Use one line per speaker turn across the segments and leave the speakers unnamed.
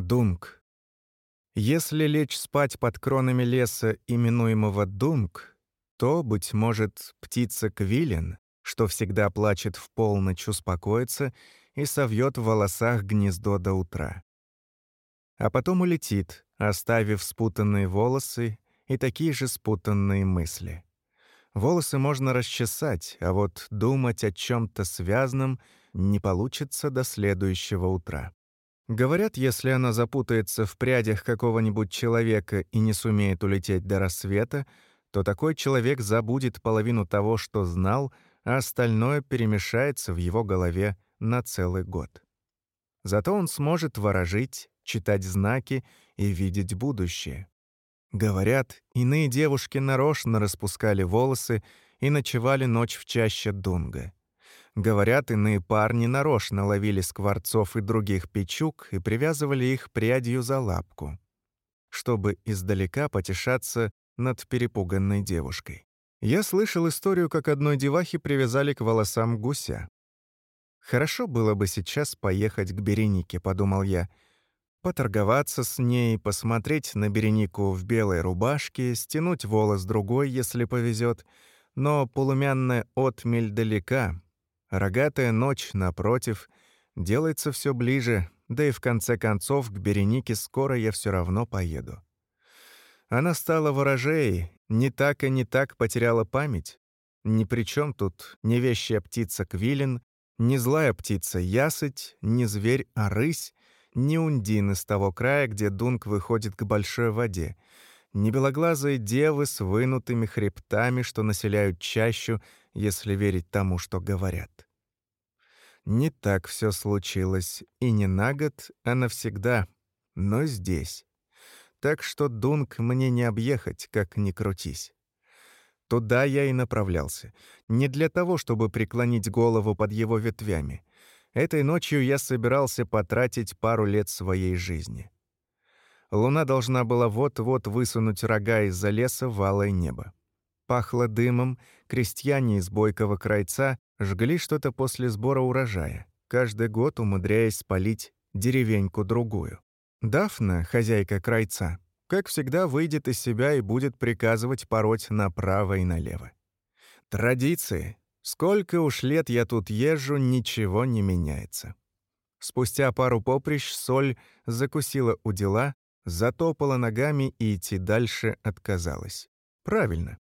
Дунг. Если лечь спать под кронами леса, именуемого Дунг, то, быть может, птица Квилен, что всегда плачет в полночь, успокоится и совьет в волосах гнездо до утра. А потом улетит, оставив спутанные волосы и такие же спутанные мысли. Волосы можно расчесать, а вот думать о чем то связанном не получится до следующего утра. Говорят, если она запутается в прядях какого-нибудь человека и не сумеет улететь до рассвета, то такой человек забудет половину того, что знал, а остальное перемешается в его голове на целый год. Зато он сможет ворожить, читать знаки и видеть будущее. Говорят, иные девушки нарочно распускали волосы и ночевали ночь в чаще Дунга. Говорят, иные парни нарочно ловили скворцов и других печук и привязывали их прядью за лапку, чтобы издалека потешаться над перепуганной девушкой. Я слышал историю, как одной девахе привязали к волосам гуся. «Хорошо было бы сейчас поехать к Беренике», — подумал я, поторговаться с ней, посмотреть на Беренику в белой рубашке, стянуть волос другой, если повезет, но полумянная отмель далека, Рогатая ночь, напротив, делается все ближе, да и в конце концов к Беренике скоро я все равно поеду. Она стала ворожеей, не так и не так потеряла память. Ни при чем тут ни вещая птица Квилин, ни злая птица Ясыть, ни зверь а рысь, ни ундин из того края, где Дунк выходит к большой воде, ни белоглазые девы с вынутыми хребтами, что населяют чащу, если верить тому, что говорят. Не так все случилось, и не на год, а навсегда, но здесь. Так что Дунк мне не объехать, как ни крутись. Туда я и направлялся. Не для того, чтобы преклонить голову под его ветвями. Этой ночью я собирался потратить пару лет своей жизни. Луна должна была вот-вот высунуть рога из-за леса в алое небо. Пахло дымом, крестьяне из бойкого крайца жгли что-то после сбора урожая, каждый год умудряясь спалить деревеньку-другую. Дафна, хозяйка крайца, как всегда выйдет из себя и будет приказывать пороть направо и налево. Традиции. Сколько уж лет я тут езжу, ничего не меняется. Спустя пару поприщ соль закусила у дела, затопала ногами и идти дальше отказалась. Правильно.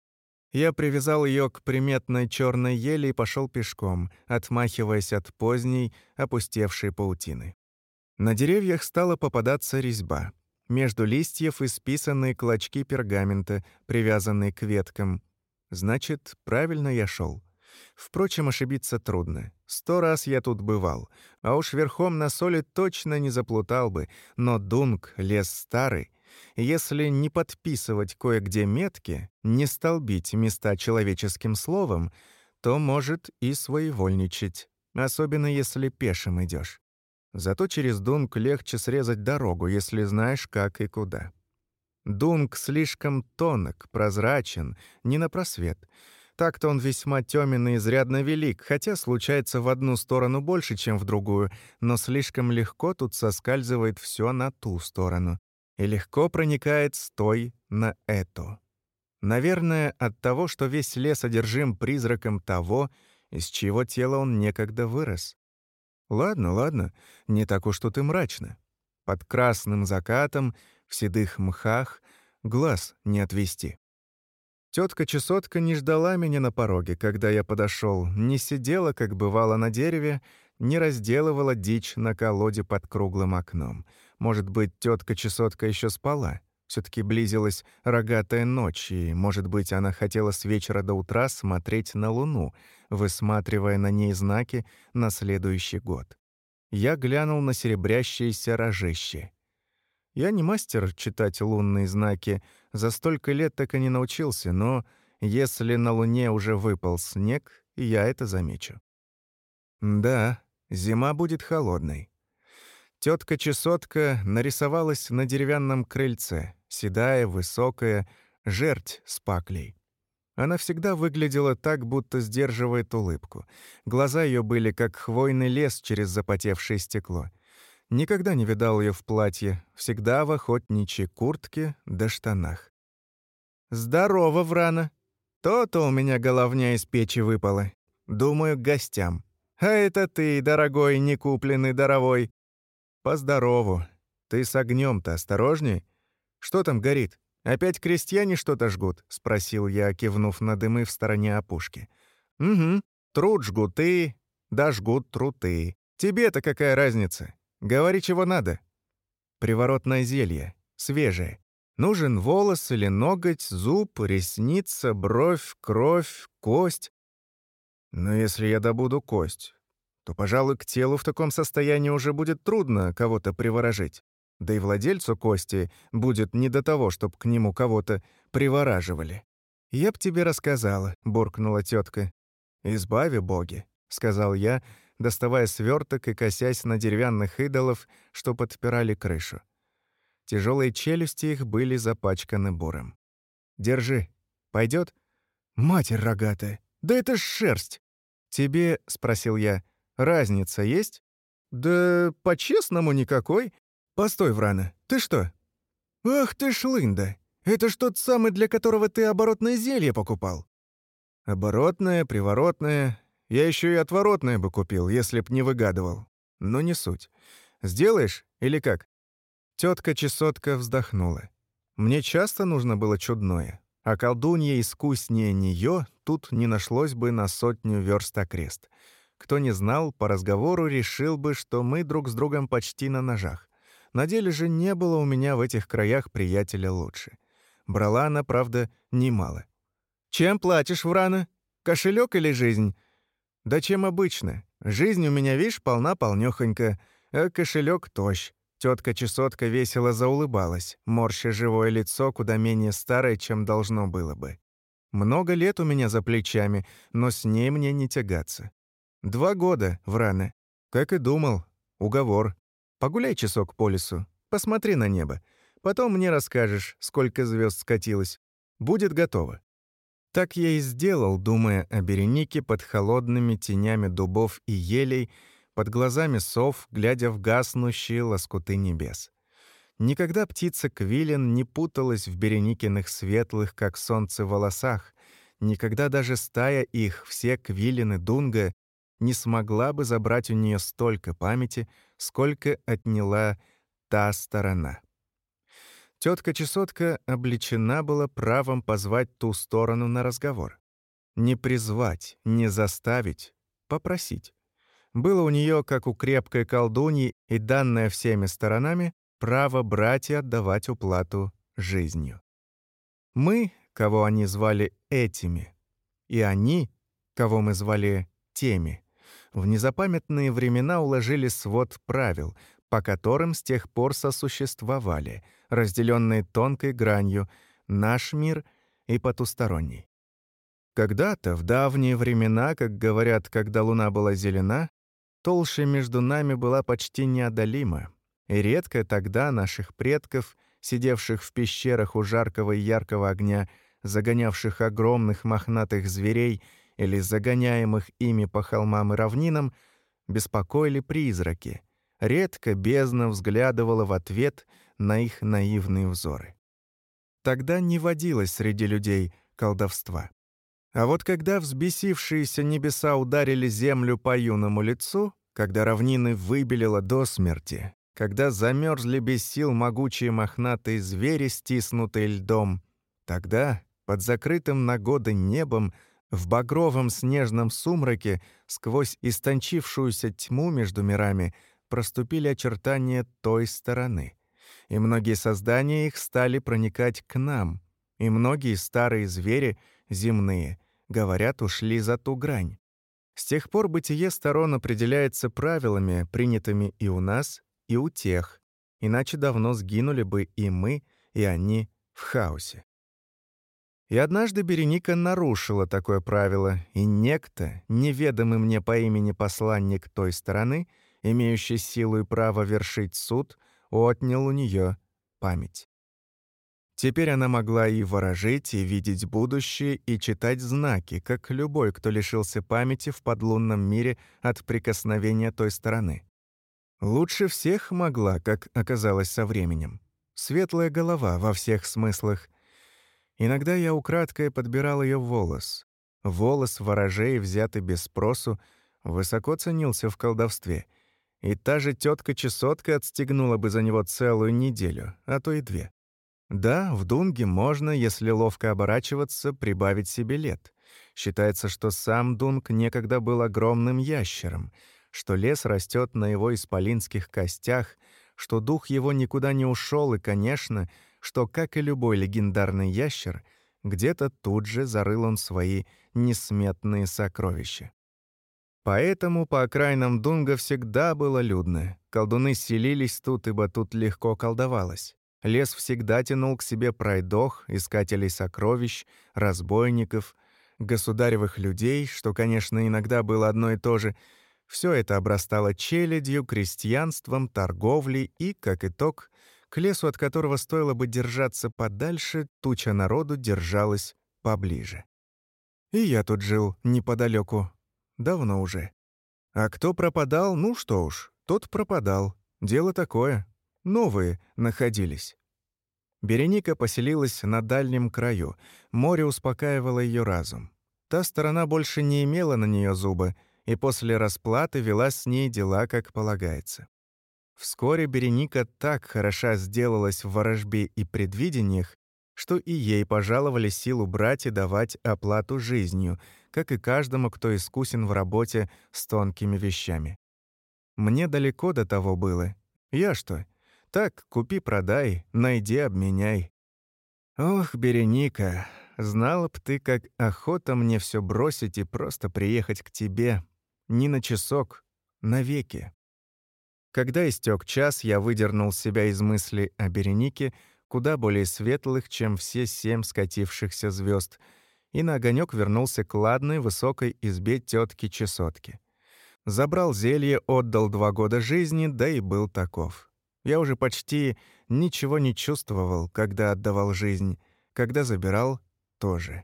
Я привязал ее к приметной черной ели и пошел пешком, отмахиваясь от поздней, опустевшей паутины. На деревьях стала попадаться резьба. Между листьев исписанные клочки пергамента, привязанные к веткам. Значит, правильно я шел. Впрочем, ошибиться трудно. Сто раз я тут бывал, а уж верхом на соли точно не заплутал бы, но Дунг — лес старый, если не подписывать кое-где метки, не столбить места человеческим словом, то может и своевольничать, особенно если пешим идешь. Зато через Дунг легче срезать дорогу, если знаешь, как и куда. Дунг слишком тонок, прозрачен, не на просвет. Так-то он весьма тёмен и изрядно велик, хотя случается в одну сторону больше, чем в другую, но слишком легко тут соскальзывает все на ту сторону и легко проникает с той на эту. Наверное, от того, что весь лес одержим призраком того, из чьего тела он некогда вырос. Ладно, ладно, не так уж тут и мрачно. Под красным закатом, в седых мхах, глаз не отвести. Тетка-чесотка не ждала меня на пороге, когда я подошел, не сидела, как бывало на дереве, не разделывала дичь на колоде под круглым окном — может быть, тетка-чесотка еще спала? все таки близилась рогатая ночь, и, может быть, она хотела с вечера до утра смотреть на Луну, высматривая на ней знаки на следующий год. Я глянул на серебрящиеся рожище. Я не мастер читать лунные знаки, за столько лет так и не научился, но если на Луне уже выпал снег, я это замечу. Да, зима будет холодной. Тетка-чесотка нарисовалась на деревянном крыльце, седая, высокая, жерть с паклей. Она всегда выглядела так, будто сдерживает улыбку. Глаза ее были как хвойный лес через запотевшее стекло. Никогда не видал ее в платье, всегда в охотничьей куртке да штанах. «Здорово, Врана! То-то у меня головня из печи выпала. Думаю, к гостям. А это ты, дорогой, не купленный даровой. Поздорову. Ты с огнем то осторожней. Что там горит? Опять крестьяне что-то жгут?» — спросил я, кивнув на дымы в стороне опушки. «Угу. Труд жгуты, да жгут труты. Тебе-то какая разница? Говори, чего надо. Приворотное зелье. Свежее. Нужен волос или ноготь, зуб, ресница, бровь, кровь, кость. Но если я добуду кость, то, пожалуй, к телу в таком состоянии уже будет трудно кого-то приворожить. Да и владельцу кости будет не до того, чтобы к нему кого-то привораживали. «Я б тебе рассказала», — буркнула тетка. «Избави боги», — сказал я, — доставая сверток и косясь на деревянных идолов, что подпирали крышу. Тяжелые челюсти их были запачканы буром. «Держи. пойдет? «Матерь рогатая! Да это ж шерсть!» «Тебе, — спросил я, — разница есть?» «Да по-честному никакой. Постой, Врана, ты что?» «Ах ты ж лында! Это ж тот самый, для которого ты оборотное зелье покупал!» «Оборотное, приворотное, я еще и отворотное бы купил, если б не выгадывал. Но не суть. Сделаешь или как?» Тетка чесотка вздохнула. «Мне часто нужно было чудное, а колдунья искуснее нее тут не нашлось бы на сотню верст окрест. Кто не знал, по разговору решил бы, что мы друг с другом почти на ножах. На деле же не было у меня в этих краях приятеля лучше. Брала она, правда, немало. «Чем платишь, Врана? Кошелек или жизнь?» Да чем обычно. Жизнь у меня, видишь, полна полнёхонька, а кошелек тощ. Тетка чесотка весело заулыбалась, морща живое лицо куда менее старое, чем должно было бы. Много лет у меня за плечами, но с ней мне не тягаться. Два года, Врана. Как и думал. Уговор. Погуляй часок по лесу, посмотри на небо. Потом мне расскажешь, сколько звезд скатилось. Будет готово. Так я и сделал, думая о Беренике под холодными тенями дубов и елей, под глазами сов, глядя в гаснущие лоскуты небес. Никогда птица Квилин не путалась в Береникиных светлых, как солнце, волосах, никогда даже стая их, все Квилины Дунга, не смогла бы забрать у нее столько памяти, сколько отняла та сторона. Тетка-чесотка обличена была правом позвать ту сторону на разговор. Не призвать, не заставить, попросить. Было у нее, как у крепкой колдуньи и данное всеми сторонами, право брать и отдавать уплату жизнью. Мы, кого они звали этими, и они, кого мы звали теми, в незапамятные времена уложили свод правил, по которым с тех пор сосуществовали, разделенные тонкой гранью, наш мир и потусторонний. Когда-то, в давние времена, как говорят, когда луна была зелена, толща между нами была почти неодолима, и редко тогда наших предков, сидевших в пещерах у жаркого и яркого огня, загонявших огромных мохнатых зверей или загоняемых ими по холмам и равнинам, беспокоили призраки, редко бездна взглядывала в ответ на их наивные взоры. Тогда не водилось среди людей колдовства. А вот когда взбесившиеся небеса ударили землю по юному лицу, когда равнины выбелило до смерти, когда замерзли без сил могучие мохнатые звери, стиснутые льдом, тогда, под закрытым на годы небом, в багровом снежном сумраке, сквозь истончившуюся тьму между мирами, проступили очертания той стороны. И многие создания их стали проникать к нам, и многие старые звери, земные, говорят, ушли за ту грань. С тех пор бытие сторон определяется правилами, принятыми и у нас, и у тех, иначе давно сгинули бы и мы, и они в хаосе. И однажды Береника нарушила такое правило, и некто, неведомый мне по имени посланник той стороны, имеющий силу и право вершить суд, отнял у нее память. Теперь она могла и ворожить, и видеть будущее, и читать знаки, как любой, кто лишился памяти в подлунном мире от прикосновения той стороны. Лучше всех могла, как оказалось со временем. Светлая голова во всех смыслах. Иногда я украдкой подбирал ее волос. Волос ворожей, взятый без спросу, высоко ценился в колдовстве. И та же тетка чесотка отстегнула бы за него целую неделю, а то и две. Да, в Дунге можно, если ловко оборачиваться, прибавить себе лет. Считается, что сам Дунг некогда был огромным ящером, что лес растет на его исполинских костях, что дух его никуда не ушел и, конечно, что, как и любой легендарный ящер, где-то тут же зарыл он свои несметные сокровища. Поэтому по окраинам Дунга всегда было людно. Колдуны селились тут, ибо тут легко колдовалось. Лес всегда тянул к себе пройдох, искателей сокровищ, разбойников, государевых людей, что, конечно, иногда было одно и то же. Все это обрастало челядью, крестьянством, торговлей и, как итог, к лесу, от которого стоило бы держаться подальше, туча народу держалась поближе. И я тут жил неподалеку, Давно уже. А кто пропадал, ну что уж, тот пропадал. Дело такое. Новые находились. Береника поселилась на дальнем краю. Море успокаивало ее разум. Та сторона больше не имела на нее зуба, и после расплаты вела с ней дела, как полагается. Вскоре Береника так хороша сделалась в ворожбе и предвидениях, что и ей пожаловали силу брать и давать оплату жизнью, как и каждому, кто искусен в работе с тонкими вещами. Мне далеко до того было. Я что? Так, купи-продай, найди, обменяй. Ох, Береника, знала б ты, как охота мне все бросить и просто приехать к тебе. Не на часок, навеки. Когда истек час, я выдернул себя из мысли о Беренике — куда более светлых, чем все семь скатившихся звезд, и на огонек вернулся к ладной высокой избе тетки Чесотки. Забрал зелье, отдал два года жизни, да и был таков. Я уже почти ничего не чувствовал, когда отдавал жизнь, когда забирал — тоже.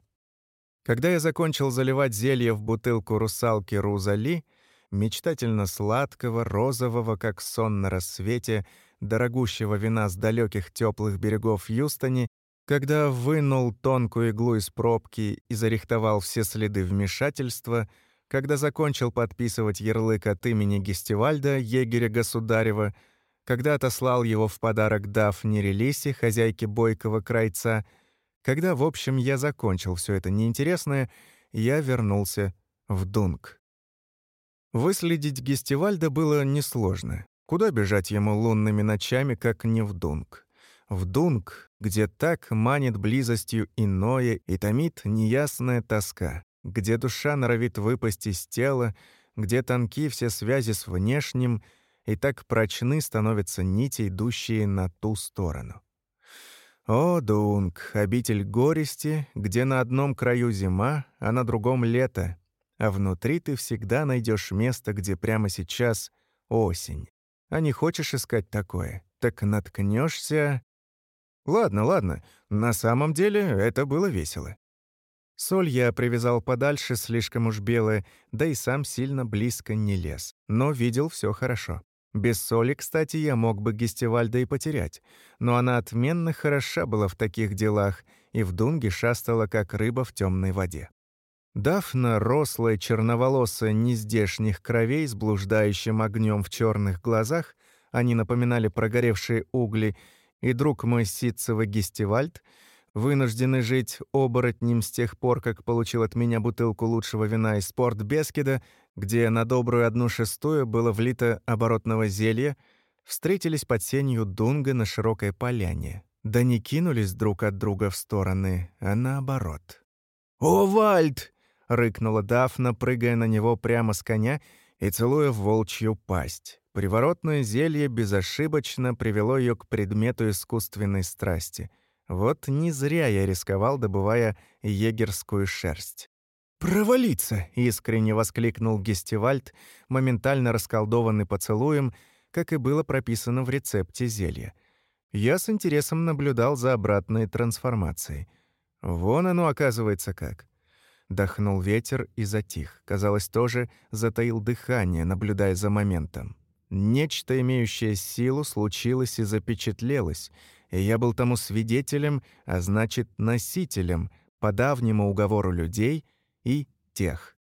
Когда я закончил заливать зелье в бутылку русалки Рузали, мечтательно сладкого, розового, как сон на рассвете, дорогущего вина с далеких теплых берегов Юстони, когда вынул тонкую иглу из пробки и зарихтовал все следы вмешательства, когда закончил подписывать ярлык от имени Гестивальда, егеря Государева, когда отослал его в подарок Дафне Релисе, хозяйке бойкого крайца, когда, в общем, я закончил все это неинтересное, я вернулся в Дунк. Выследить Гестивальда было несложно. Куда бежать ему лунными ночами, как не в Дунг? В Дунг, где так манит близостью иное и томит неясная тоска, где душа норовит выпасть из тела, где тонки все связи с внешним, и так прочны становятся нити, идущие на ту сторону. О, Дунг, обитель горести, где на одном краю зима, а на другом лето, а внутри ты всегда найдешь место, где прямо сейчас осень. А не хочешь искать такое, так наткнешься. Ладно, ладно, на самом деле это было весело. Соль я привязал подальше, слишком уж белая, да и сам сильно близко не лез. Но видел все хорошо. Без соли, кстати, я мог бы Гестивальда и потерять, но она отменно хороша была в таких делах и в дунге шастала, как рыба в темной воде. Дафна, рослая, черноволосая, нездешних кровей с блуждающим огнем в черных глазах, они напоминали прогоревшие угли, и друг мой ситцевый Гестивальд, вынужденный жить оборотнем с тех пор, как получил от меня бутылку лучшего вина из порт Бескида, где на добрую одну шестую было влито оборотного зелья, встретились под сенью Дунга на широкой поляне. Да не кинулись друг от друга в стороны, а наоборот. «О, Вальд!» рыкнула Дафна, прыгая на него прямо с коня и целуя в волчью пасть. Приворотное зелье безошибочно привело ее к предмету искусственной страсти. Вот не зря я рисковал, добывая егерскую шерсть. «Провалиться!» — искренне воскликнул Гестивальд, моментально расколдованный поцелуем, как и было прописано в рецепте зелья. Я с интересом наблюдал за обратной трансформацией. Вон оно, оказывается, как. Дохнул ветер и затих. Казалось, тоже затаил дыхание, наблюдая за моментом. Нечто, имеющее силу, случилось и запечатлелось, и я был тому свидетелем, а значит, носителем, по давнему уговору людей и тех.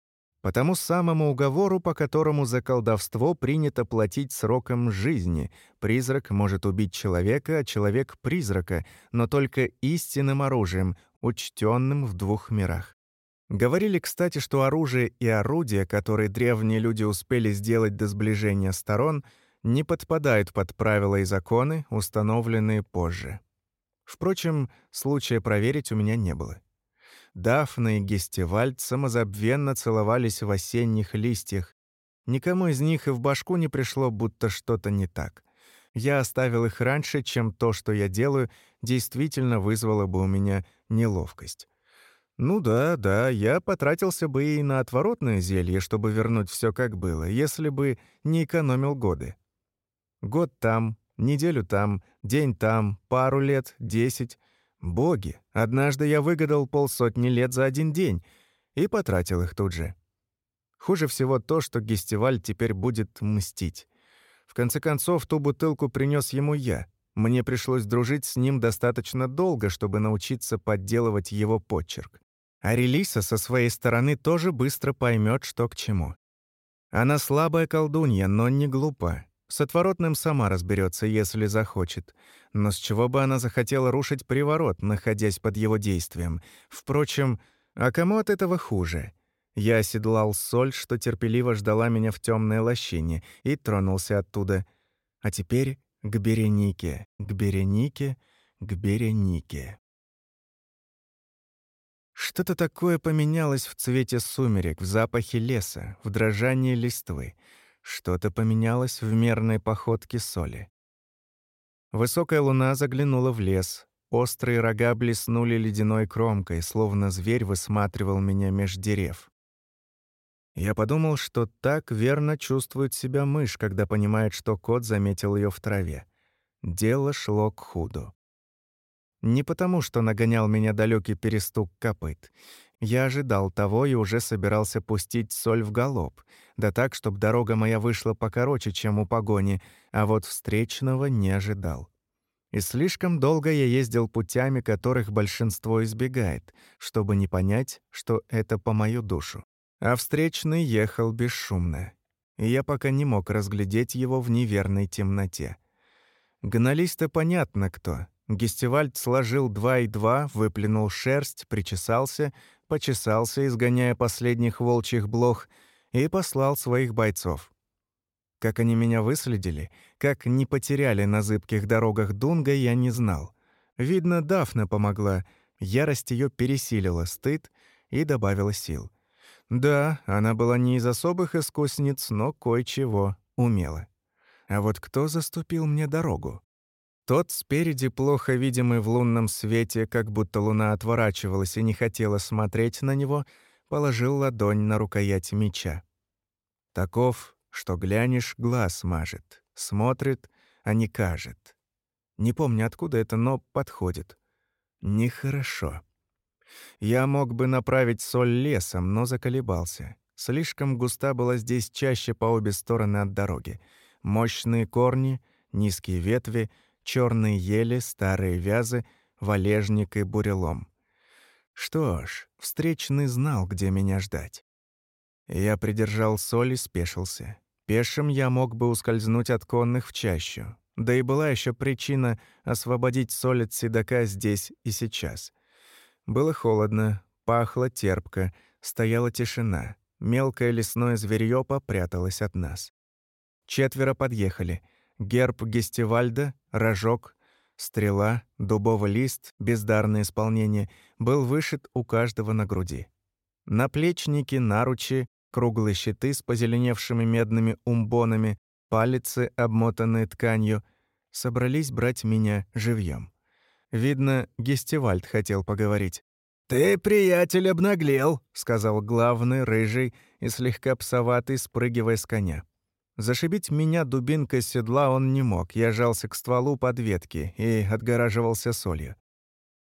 По тому самому уговору, по которому за колдовство принято платить сроком жизни. Призрак может убить человека, а человек — призрака, но только истинным оружием, учтенным в двух мирах. Говорили, кстати, что оружие и орудия, которые древние люди успели сделать до сближения сторон, не подпадают под правила и законы, установленные позже. Впрочем, случая проверить у меня не было. Дафна и Гестевальд самозабвенно целовались в осенних листьях. Никому из них и в башку не пришло, будто что-то не так. Я оставил их раньше, чем то, что я делаю, действительно вызвало бы у меня неловкость. Ну да, да, я потратился бы и на отворотное зелье, чтобы вернуть все как было, если бы не экономил годы. Год там, неделю там, день там, пару лет, десять. Боги, однажды я выгадал полсотни лет за один день и потратил их тут же. Хуже всего то, что Гестиваль теперь будет мстить. В конце концов, ту бутылку принес ему я. Мне пришлось дружить с ним достаточно долго, чтобы научиться подделывать его почерк. А Релиса со своей стороны тоже быстро поймет, что к чему. Она слабая колдунья, но не глупа. С отворотным сама разберется, если захочет. Но с чего бы она захотела рушить приворот, находясь под его действием? Впрочем, а кому от этого хуже? Я оседлал соль, что терпеливо ждала меня в темной лощине, и тронулся оттуда. А теперь к Беренике, к Беренике, к Беренике. Что-то такое поменялось в цвете сумерек, в запахе леса, в дрожании листвы. Что-то поменялось в мерной походке соли. Высокая луна заглянула в лес. Острые рога блеснули ледяной кромкой, словно зверь высматривал меня меж дерев. Я подумал, что так верно чувствует себя мышь, когда понимает, что кот заметил ее в траве. Дело шло к худу. Не потому, что нагонял меня далекий перестук копыт. Я ожидал того и уже собирался пустить соль в галоп, да так, чтобы дорога моя вышла покороче, чем у погони, а вот встречного не ожидал. И слишком долго я ездил путями, которых большинство избегает, чтобы не понять, что это по мою душу. А встречный ехал бесшумно, и я пока не мог разглядеть его в неверной темноте. Гнались-то понятно кто — Гестивальд сложил два и два, выплюнул шерсть, причесался, почесался, изгоняя последних волчьих блох, и послал своих бойцов. Как они меня выследили, как не потеряли на зыбких дорогах Дунга, я не знал. Видно, Дафна помогла, ярость ее пересилила стыд и добавила сил. Да, она была не из особых искусниц, но кое-чего умела. А вот кто заступил мне дорогу? Тот спереди, плохо видимый в лунном свете, как будто луна отворачивалась и не хотела смотреть на него, положил ладонь на рукоять меча. Таков, что глянешь, глаз мажет, смотрит, а не кажет. Не помню, откуда это, но подходит. Нехорошо. Я мог бы направить соль лесом, но заколебался. Слишком густа была здесь чаще по обе стороны от дороги. Мощные корни, низкие ветви — черные ели, старые вязы, валежник и бурелом. Что ж, встречный знал, где меня ждать. Я придержал соль и спешился. Пешим я мог бы ускользнуть от конных в чащу. Да и была еще причина освободить соль от седока здесь и сейчас. Было холодно, пахло терпко, стояла тишина. Мелкое лесное зверьё попряталось от нас. Четверо подъехали — Герб Гестивальда, рожок, стрела, дубовый лист, бездарное исполнение, был вышит у каждого на груди. Наплечники, наручи, круглые щиты с позеленевшими медными умбонами, палицы, обмотанные тканью, собрались брать меня живьем. Видно, Гестивальд хотел поговорить. «Ты, приятель, обнаглел», — сказал главный, рыжий и слегка псоватый, спрыгивая с коня. Зашибить меня дубинкой седла он не мог, я жался к стволу под ветки и отгораживался солью.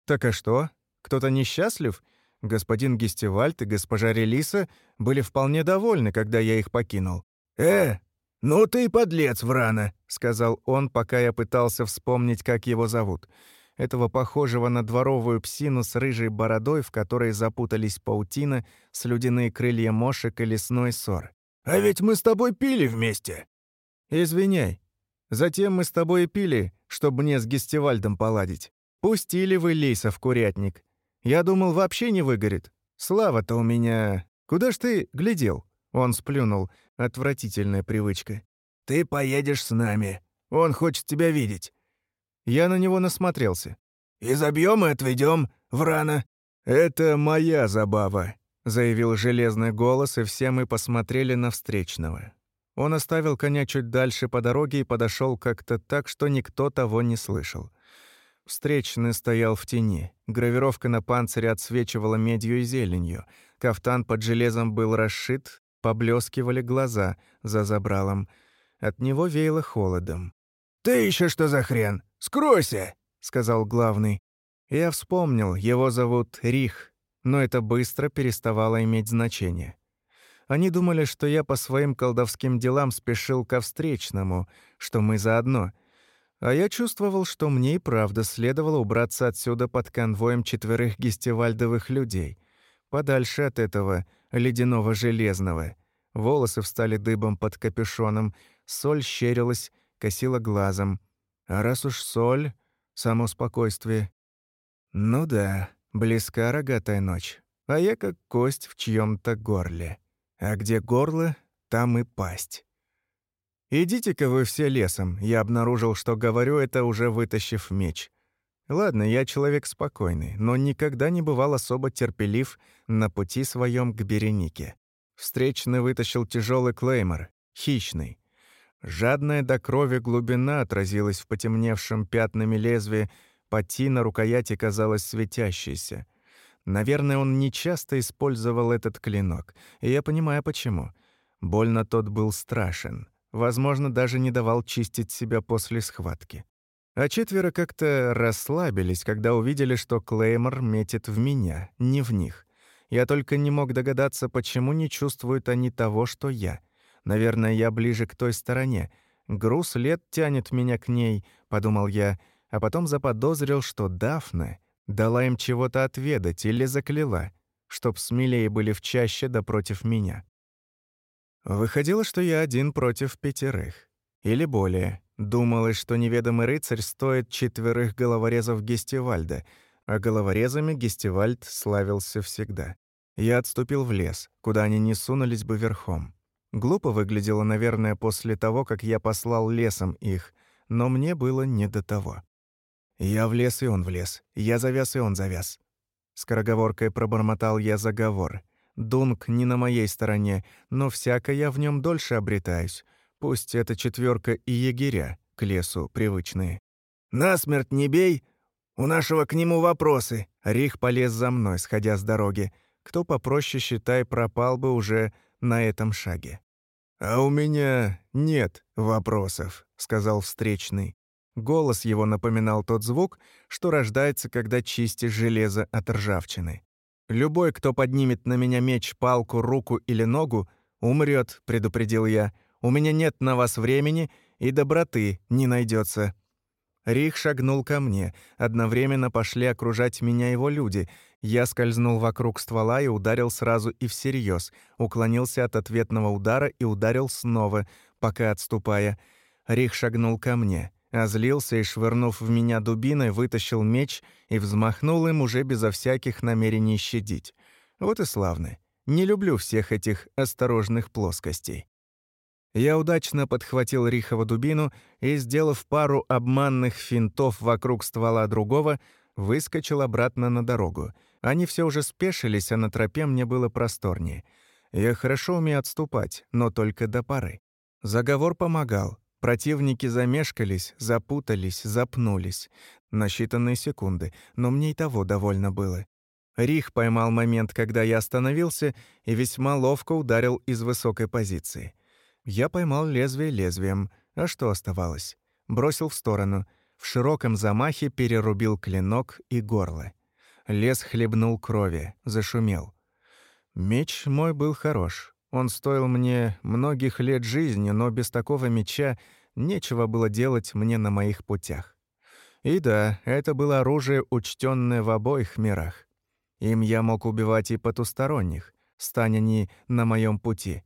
«Так а что? Кто-то несчастлив?» Господин Гестевальд и госпожа Релиса были вполне довольны, когда я их покинул. «Э, «Ну ты подлец, Врана», — сказал он, пока я пытался вспомнить, как его зовут. Этого похожего на дворовую псину с рыжей бородой, в которой запутались паутина, слюдяные крылья мошек и лесной сор. «А ведь мы с тобой пили вместе!» «Извиняй. Затем мы с тобой пили, чтобы мне с Гестивальдом поладить. Пустили вы Лейса в курятник. Я думал, вообще не выгорит. Слава-то у меня... Куда ж ты глядел?» Он сплюнул. Отвратительная привычка. «Ты поедешь с нами. Он хочет тебя видеть». Я на него насмотрелся. «И забьем и отведем, Врана». «Это моя забава», — заявил железный голос, и все мы посмотрели на встречного. Он оставил коня чуть дальше по дороге и подошел как-то так, что никто того не слышал. Встречный стоял в тени. Гравировка на панцире отсвечивала медью и зеленью. Кафтан под железом был расшит, Поблескивали глаза за забралом. От него веяло холодом. «Ты еще что за хрен? Скройся!» — сказал главный. Я вспомнил, его зовут Рих, но это быстро переставало иметь значение. Они думали, что я по своим колдовским делам спешил ко встречному, что мы заодно. А я чувствовал, что мне и правда следовало убраться отсюда под конвоем четверых гестивальдовых людей, подальше от этого ледяного железного. Волосы встали дыбом под капюшоном, соль щерилась, косила глазом. А раз уж соль, само спокойствие. Ну да, близка рогатая ночь, а я как кость в чьем то горле. А где горло, там и пасть. «Идите-ка вы все лесом», я обнаружил, что говорю это, уже вытащив меч. Ладно, я человек спокойный, но никогда не бывал особо терпелив на пути своем к Беренике. Встречный вытащил тяжелый клеймор, хищный. Жадная до крови глубина отразилась в потемневшем пятнами лезвии, пати на рукояти казалась светящейся. Наверное, он нечасто использовал этот клинок, и я понимаю, почему. Больно тот был страшен. Возможно, даже не давал чистить себя после схватки. А четверо как-то расслабились, когда увидели, что Клеймор метит в меня, не в них. Я только не мог догадаться, почему не чувствуют они того, что я. Наверное, я ближе к той стороне. Груз лет тянет меня к ней, подумал я, а потом заподозрил, что Дафна дала им чего-то отведать или закляла, чтоб смелее были в чаще да против меня. Выходило, что я один против пятерых. Или более. Думалось, что неведомый рыцарь стоит четверых головорезов Гестивальда, а головорезами Гестивальд славился всегда. Я отступил в лес, куда они не сунулись бы верхом. Глупо выглядело, наверное, после того, как я послал лесом их, но мне было не до того. Я в лес, и он в лес. Я завяз, и он завяз. Скороговоркой пробормотал я заговор. Дунк не на моей стороне, но всяко я в нем дольше обретаюсь. Пусть это четверка и егеря к лесу привычные. «Насмерть не бей! У нашего к нему вопросы!» Рих полез за мной, сходя с дороги. Кто попроще, считай, пропал бы уже на этом шаге. «А у меня нет вопросов», — сказал встречный. Голос его напоминал тот звук, что рождается, когда чистишь железо от ржавчины. «Любой, кто поднимет на меня меч, палку, руку или ногу, умрет, предупредил я. У меня нет на вас времени, и доброты не найдется. Рих шагнул ко мне. Одновременно пошли окружать меня его люди. Я скользнул вокруг ствола и ударил сразу и всерьез. Уклонился от ответного удара и ударил снова, пока отступая. Рих шагнул ко мне. Озлился и, швырнув в меня дубиной, вытащил меч и взмахнул им уже безо всяких намерений щадить. Вот и славно. Не люблю всех этих осторожных плоскостей. Я удачно подхватил Рихову дубину и, сделав пару обманных финтов вокруг ствола другого, выскочил обратно на дорогу. Они все уже спешились, а на тропе мне было просторнее. Я хорошо умею отступать, но только до пары. Заговор помогал. Противники замешкались, запутались, запнулись. На считанные секунды, но мне и того довольно было. Рих поймал момент, когда я остановился, и весьма ловко ударил из высокой позиции. Я поймал лезвие лезвием, а что оставалось? Бросил в сторону. В широком замахе перерубил клинок и горло. Лес хлебнул крови, зашумел. Меч мой был хорош. Он стоил мне многих лет жизни, но без такого меча нечего было делать мне на моих путях. И да, это было оружие, учтенное в обоих мирах. Им я мог убивать и потусторонних, стань они на моем пути.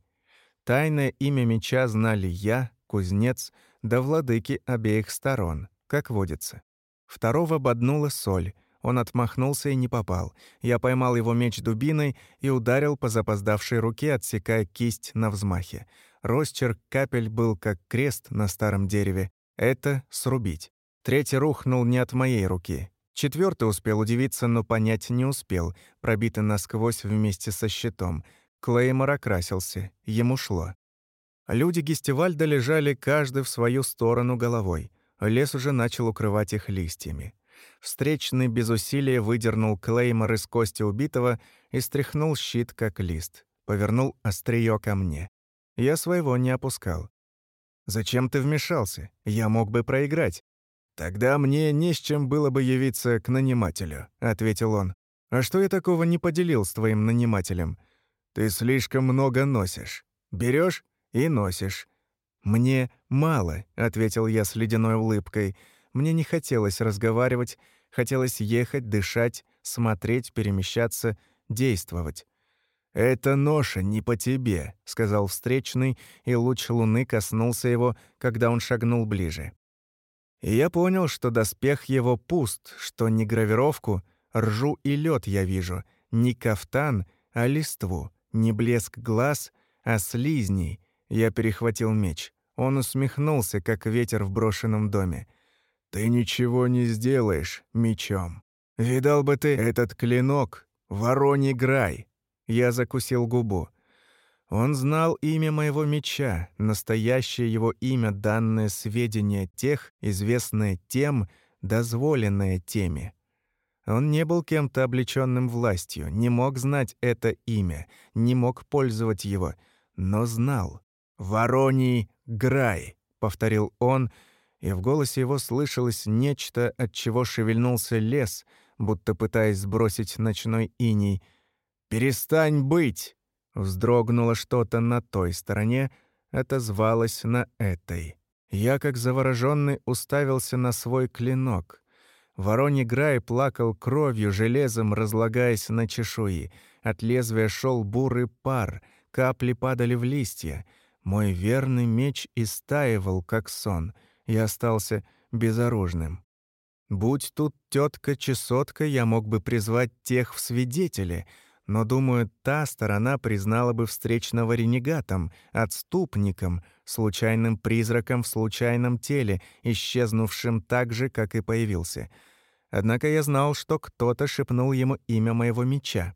Тайное имя меча знали я, кузнец, да владыки обеих сторон, как водится. Второго боднула соль. Он отмахнулся и не попал. Я поймал его меч дубиной и ударил по запоздавшей руке, отсекая кисть на взмахе. Росчерк капель был как крест на старом дереве. Это срубить. Третий рухнул не от моей руки. Четвертый успел удивиться, но понять не успел, пробитый насквозь вместе со щитом. Клеймор окрасился, ему шло. Люди Гестивальда лежали каждый в свою сторону головой. Лес уже начал укрывать их листьями. Встречный без усилия выдернул клеймор из кости убитого и стряхнул щит, как лист. Повернул острие ко мне. Я своего не опускал. «Зачем ты вмешался? Я мог бы проиграть». «Тогда мне не с чем было бы явиться к нанимателю», — ответил он. «А что я такого не поделил с твоим нанимателем? Ты слишком много носишь. Берешь и носишь. «Мне мало», — ответил я с ледяной улыбкой. Мне не хотелось разговаривать, хотелось ехать, дышать, смотреть, перемещаться, действовать. «Это ноша не по тебе», — сказал встречный, и луч луны коснулся его, когда он шагнул ближе. И я понял, что доспех его пуст, что не гравировку, ржу и лед я вижу, не кафтан, а листву, не блеск глаз, а слизней. Я перехватил меч. Он усмехнулся, как ветер в брошенном доме. «Ты ничего не сделаешь мечом. Видал бы ты этот клинок, вороний грай!» Я закусил губу. Он знал имя моего меча, настоящее его имя, данное сведения тех, известное тем, дозволенное теми. Он не был кем-то облечённым властью, не мог знать это имя, не мог пользовать его, но знал. «Вороний Грай», — повторил он, и в голосе его слышалось нечто, от чего шевельнулся лес, будто пытаясь сбросить ночной иней. «Перестань быть!» Вздрогнуло что-то на той стороне, отозвалось на этой. Я, как заворожённый, уставился на свой клинок. Вороний Грай плакал кровью, железом разлагаясь на чешуи. От лезвия шел бурый пар, капли падали в листья — мой верный меч истаивал, как сон, и остался безоружным. Будь тут тетка-чесотка, я мог бы призвать тех в свидетели, но, думаю, та сторона признала бы встречного ренегатом, отступником, случайным призраком в случайном теле, исчезнувшим так же, как и появился. Однако я знал, что кто-то шепнул ему имя моего меча.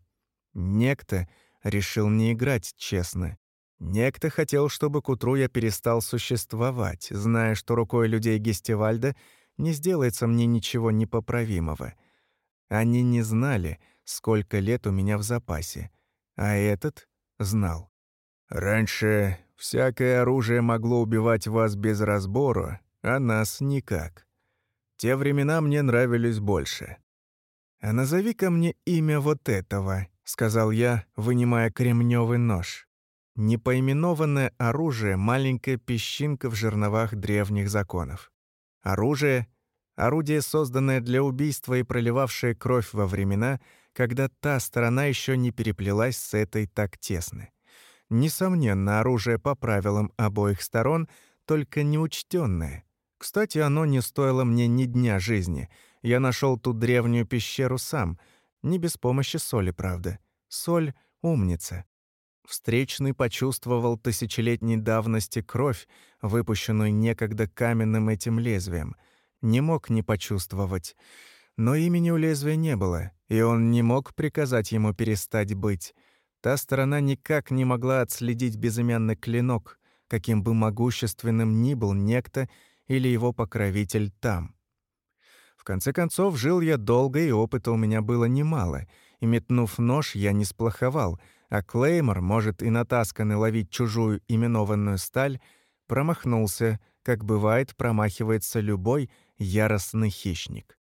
Некто решил не играть честно. Некто хотел, чтобы к утру я перестал существовать, зная, что рукой людей Гестивальда не сделается мне ничего непоправимого. Они не знали, сколько лет у меня в запасе, а этот знал. Раньше всякое оружие могло убивать вас без разбору, а нас никак. Те времена мне нравились больше. «А назови-ка мне имя вот этого», — сказал я, вынимая кремнёвый нож. Непоименованное оружие — маленькая песчинка в жерновах древних законов. Оружие — орудие, созданное для убийства и проливавшее кровь во времена, когда та сторона еще не переплелась с этой так тесно. Несомненно, оружие по правилам обоих сторон, только неучтенное. Кстати, оно не стоило мне ни дня жизни. Я нашел ту древнюю пещеру сам, не без помощи соли, правда. Соль — умница. Встречный почувствовал тысячелетней давности кровь, выпущенную некогда каменным этим лезвием. Не мог не почувствовать. Но имени у лезвия не было, и он не мог приказать ему перестать быть. Та сторона никак не могла отследить безымянный клинок, каким бы могущественным ни был некто или его покровитель там. В конце концов, жил я долго, и опыта у меня было немало, и, метнув нож, я не сплоховал — а Клеймор, может и натасканный ловить чужую именованную сталь, промахнулся, как бывает промахивается любой яростный хищник.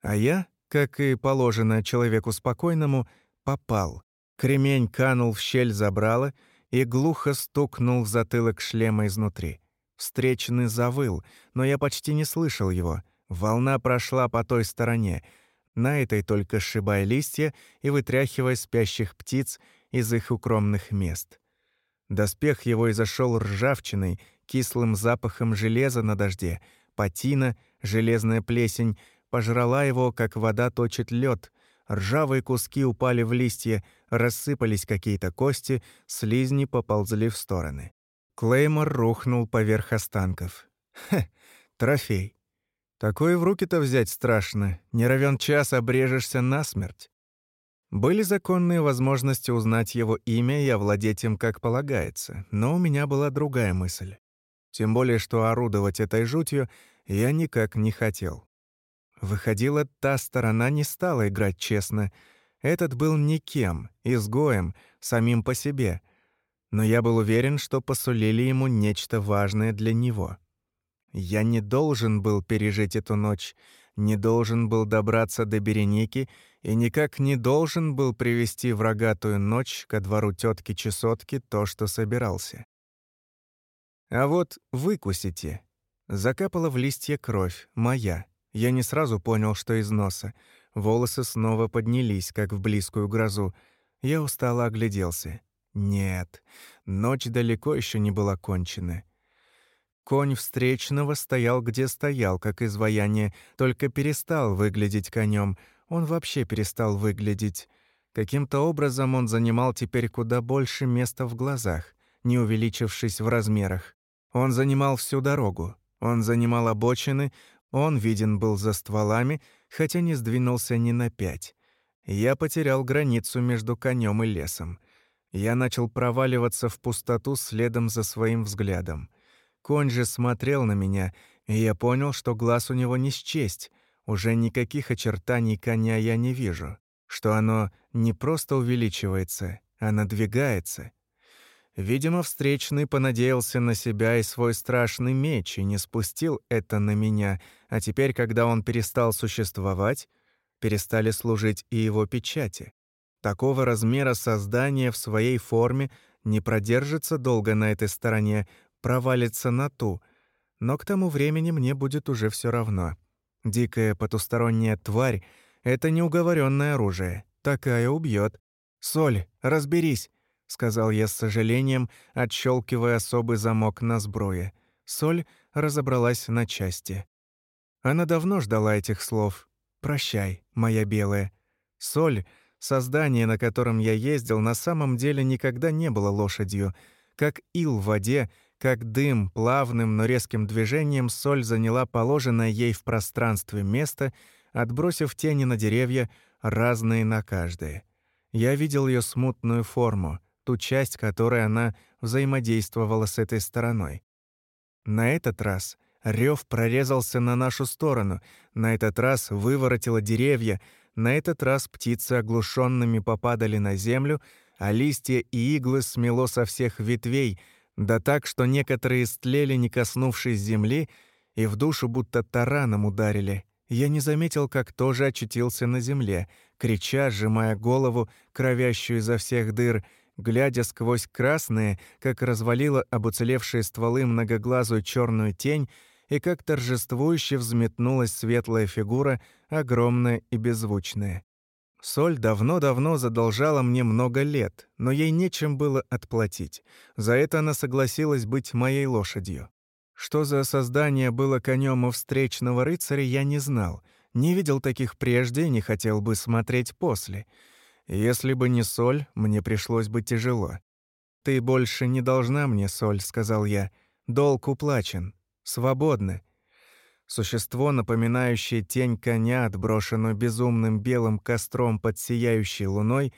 А я, как и положено человеку спокойному, попал. Кремень канул в щель забрала, и глухо стукнул в затылок шлема изнутри. Встречный завыл, но я почти не слышал его. Волна прошла по той стороне, на этой только сшибая листья и вытряхивая спящих птиц из их укромных мест. Доспех его изошел ржавчиной, кислым запахом железа на дожде, патина, железная плесень, пожрала его, как вода точит лед. Ржавые куски упали в листья, рассыпались какие-то кости, слизни поползли в стороны. Клеймор рухнул поверх останков. Хе, трофей. Такое в руки-то взять страшно. Не равен час обрежешься насмерть. Были законные возможности узнать его имя и овладеть им как полагается, но у меня была другая мысль. Тем более, что орудовать этой жутью я никак не хотел. Выходило, та сторона не стала играть честно. Этот был никем, изгоем, самим по себе. Но я был уверен, что посулили ему нечто важное для него. Я не должен был пережить эту ночь, не должен был добраться до Береники и никак не должен был привести в рогатую ночь ко двору тетки Чесотки то, что собирался. А вот выкусите. Закапала в листья кровь, моя. Я не сразу понял, что из носа. Волосы снова поднялись, как в близкую грозу. Я устало огляделся. Нет, ночь далеко еще не была кончена. Конь встречного стоял, где стоял, как изваяние, только перестал выглядеть конем. Он вообще перестал выглядеть. Каким-то образом он занимал теперь куда больше места в глазах, не увеличившись в размерах. Он занимал всю дорогу. Он занимал обочины, он виден был за стволами, хотя не сдвинулся ни на пять. Я потерял границу между конем и лесом. Я начал проваливаться в пустоту следом за своим взглядом. Конь же смотрел на меня, и я понял, что глаз у него не счесть. Уже никаких очертаний коня я не вижу, что оно не просто увеличивается, а надвигается — Видимо, встречный понадеялся на себя и свой страшный меч и не спустил это на меня, а теперь, когда он перестал существовать, перестали служить и его печати. Такого размера создание в своей форме не продержится долго на этой стороне, провалится на ту, но к тому времени мне будет уже все равно. Дикая потусторонняя тварь — это неуговоренное оружие, такая убьет. «Соль, разберись!» — сказал я с сожалением, отщелкивая особый замок на сбруе. Соль разобралась на части. Она давно ждала этих слов. «Прощай, моя белая». Соль, создание, на котором я ездил, на самом деле никогда не было лошадью. Как ил в воде, как дым, плавным, но резким движением соль заняла положенное ей в пространстве место, отбросив тени на деревья, разные на каждое. Я видел ее смутную форму — ту часть, которой она взаимодействовала с этой стороной. На этот раз рев прорезался на нашу сторону, на этот раз выворотило деревья, на этот раз птицы оглушенными попадали на землю, а листья и иглы смело со всех ветвей, да так, что некоторые стлели, не коснувшись земли, и в душу будто тараном ударили. Я не заметил, как тоже очутился на земле, крича, сжимая голову, кровящую изо всех дыр — глядя сквозь красные, как развалила об уцелевшие стволы многоглазую черную тень, и как торжествующе взметнулась светлая фигура, огромная и беззвучная. Соль давно-давно задолжала мне много лет, но ей нечем было отплатить. За это она согласилась быть моей лошадью. Что за создание было конем у встречного рыцаря, я не знал. Не видел таких прежде не хотел бы смотреть после — если бы не соль, мне пришлось бы тяжело. «Ты больше не должна мне соль», — сказал я. «Долг уплачен. Свободны». Существо, напоминающее тень коня, отброшенную безумным белым костром под сияющей луной,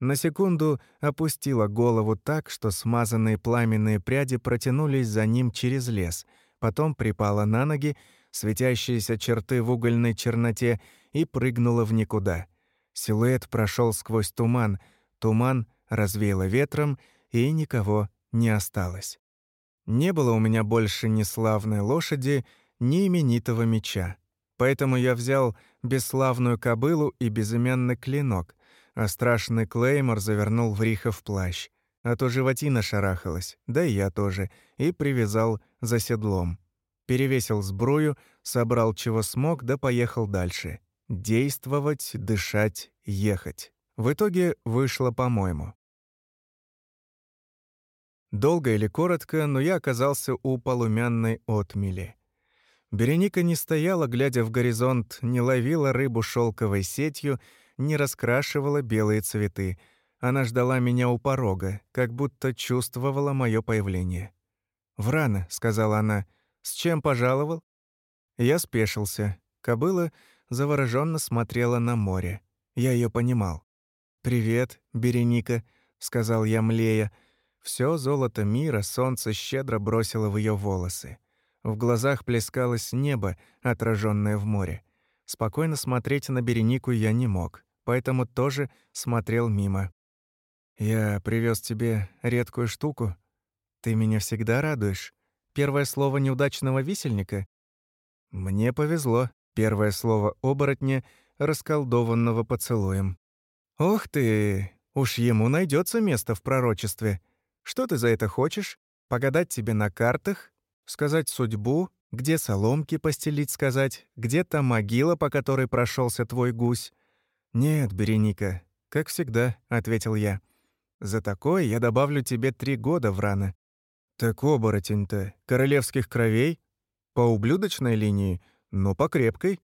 на секунду опустило голову так, что смазанные пламенные пряди протянулись за ним через лес, потом припало на ноги, светящиеся черты в угольной черноте, и прыгнуло в никуда — Силуэт прошел сквозь туман, туман развеяло ветром, и никого не осталось. Не было у меня больше ни славной лошади, ни именитого меча. Поэтому я взял бесславную кобылу и безымянный клинок, а страшный клеймор завернул в рихов плащ. а то животина шарахалась, да и я тоже, и привязал за седлом. Перевесил сбрую, собрал чего смог, да поехал дальше. Действовать, дышать, ехать. В итоге вышло по-моему. Долго или коротко, но я оказался у полумянной отмели. Береника не стояла, глядя в горизонт, не ловила рыбу шелковой сетью, не раскрашивала белые цветы. Она ждала меня у порога, как будто чувствовала мое появление. «Врана», — сказала она, — «с чем пожаловал?» Я спешился. Кобыла завороженно смотрела на море. Я ее понимал. «Привет, Береника», — сказал я, млея. Все золото мира солнце щедро бросило в ее волосы. В глазах плескалось небо, отраженное в море. Спокойно смотреть на Беренику я не мог, поэтому тоже смотрел мимо. «Я привез тебе редкую штуку. Ты меня всегда радуешь. Первое слово неудачного висельника?» «Мне повезло. Первое слово оборотня, расколдованного поцелуем». «Ох ты! Уж ему найдется место в пророчестве. Что ты за это хочешь? Погадать тебе на картах? Сказать судьбу? Где соломки постелить сказать? Где та могила, по которой прошелся твой гусь? Нет, Береника, как всегда, ответил я. За такое я добавлю тебе три года в рано. Так оборотень-то королевских кровей? По ублюдочной линии, но по крепкой.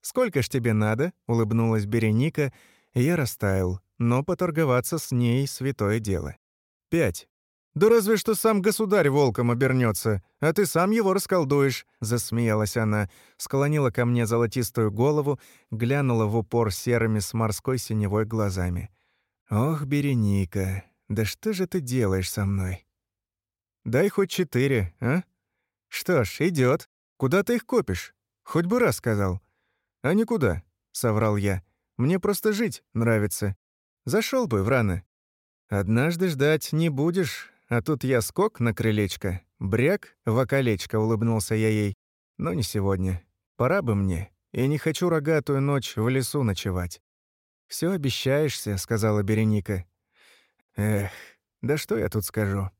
Сколько ж тебе надо? улыбнулась Береника, и я растаял, но поторговаться с ней святое дело. Пять. «Да разве что сам государь волком обернется, а ты сам его расколдуешь», — засмеялась она, склонила ко мне золотистую голову, глянула в упор серыми с морской синевой глазами. «Ох, Береника, да что же ты делаешь со мной?» «Дай хоть четыре, а?» «Что ж, идет. Куда ты их копишь? Хоть бы раз сказал». «А никуда», — соврал я. «Мне просто жить нравится. Зашел бы, Врана». «Однажды ждать не будешь, а тут я скок на крылечко, бряк в околечко, улыбнулся я ей. Но не сегодня. Пора бы мне. Я не хочу рогатую ночь в лесу ночевать. Все обещаешься», — сказала Береника. «Эх, да что я тут скажу?»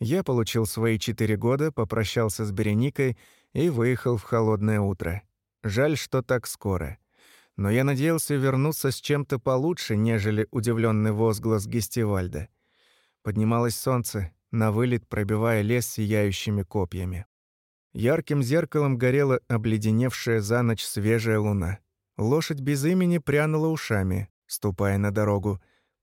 Я получил свои четыре года, попрощался с Береникой и выехал в холодное утро. Жаль, что так скоро. Но я надеялся вернуться с чем-то получше, нежели удивленный возглас Гестивальда. Поднималось солнце, на вылет пробивая лес сияющими копьями. Ярким зеркалом горела обледеневшая за ночь свежая луна. Лошадь без имени прянула ушами, ступая на дорогу.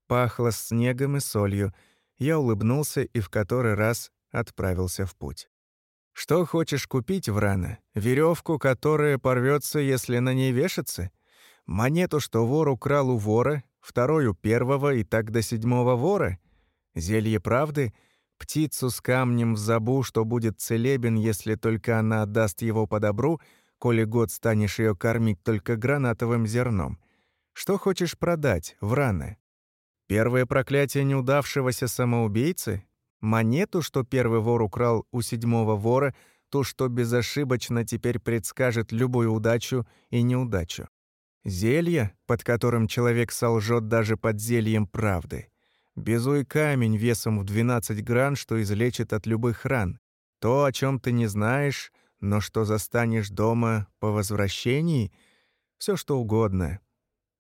Пахло снегом и солью. Я улыбнулся и в который раз отправился в путь. Что хочешь купить, Врана? Веревку, которая порвется, если на ней вешаться? Монету, что вор украл у вора, вторую первого и так до седьмого вора? Зелье правды — птицу с камнем в забу, что будет целебен, если только она отдаст его по добру, коли год станешь ее кормить только гранатовым зерном. Что хочешь продать, враны? Первое проклятие неудавшегося самоубийцы? Монету, что первый вор украл у седьмого вора, то, что безошибочно теперь предскажет любую удачу и неудачу. Зелье, под которым человек солжет даже под зельем правды — Безуй камень весом в 12 гран, что излечит от любых ран. То, о чем ты не знаешь, но что застанешь дома по возвращении, все что угодно.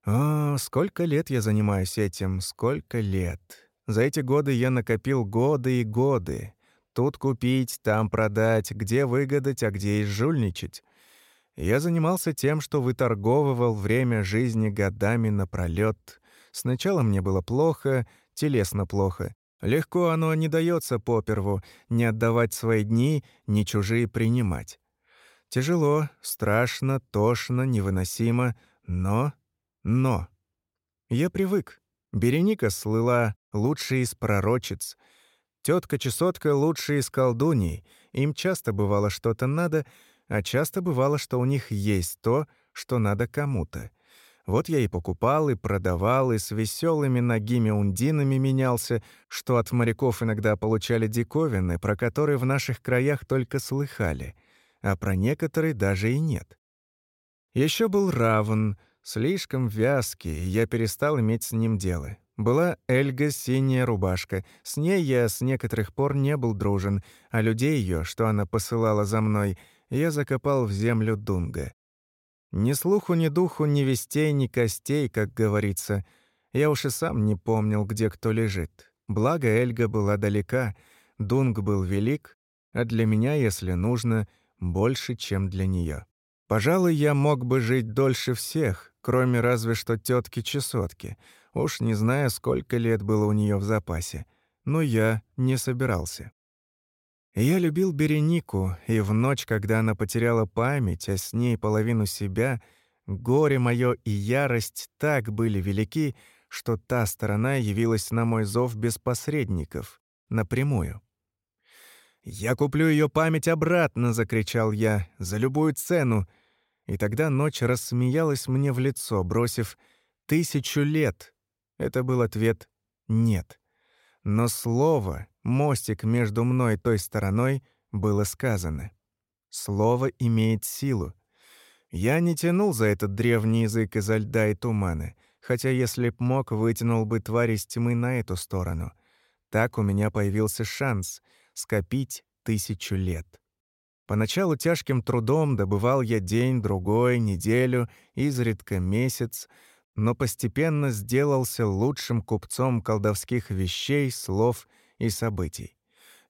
О, сколько лет я занимаюсь этим, сколько лет. За эти годы я накопил годы и годы. Тут купить, там продать, где выгадать, а где изжульничать. Я занимался тем, что выторговывал время жизни годами напролёт. Сначала мне было плохо, телесно плохо. Легко оно не дается поперву, не отдавать свои дни, не чужие принимать. Тяжело, страшно, тошно, невыносимо, но... но... Я привык. Береника слыла лучшей из пророчиц. Тетка-чесотка лучшая из колдуней. Им часто бывало что-то надо, а часто бывало, что у них есть то, что надо кому-то. Вот я и покупал, и продавал, и с веселыми ногими ундинами менялся, что от моряков иногда получали диковины, про которые в наших краях только слыхали, а про некоторые даже и нет. Еще был равен, слишком вязкий, и я перестал иметь с ним дело. Была Эльга синяя рубашка. С ней я с некоторых пор не был дружен, а людей ее, что она посылала за мной, я закопал в землю Дунга. Ни слуху, ни духу, ни вестей, ни костей, как говорится. Я уж и сам не помнил, где кто лежит. Благо Эльга была далека, Дунг был велик, а для меня, если нужно, больше, чем для нее. Пожалуй, я мог бы жить дольше всех, кроме разве что тетки чесотки Уж не знаю, сколько лет было у нее в запасе. Но я не собирался. Я любил Беренику, и в ночь, когда она потеряла память, а с ней половину себя, горе мое и ярость так были велики, что та сторона явилась на мой зов без посредников, напрямую. «Я куплю ее память обратно!» — закричал я. «За любую цену!» И тогда ночь рассмеялась мне в лицо, бросив «тысячу лет!» Это был ответ «нет». Но слово, мостик между мной и той стороной, было сказано. Слово имеет силу. Я не тянул за этот древний язык изо льда и тумана, хотя если б мог, вытянул бы тварь из тьмы на эту сторону. Так у меня появился шанс скопить тысячу лет. Поначалу тяжким трудом добывал я день, другой, неделю, изредка месяц, но постепенно сделался лучшим купцом колдовских вещей, слов и событий.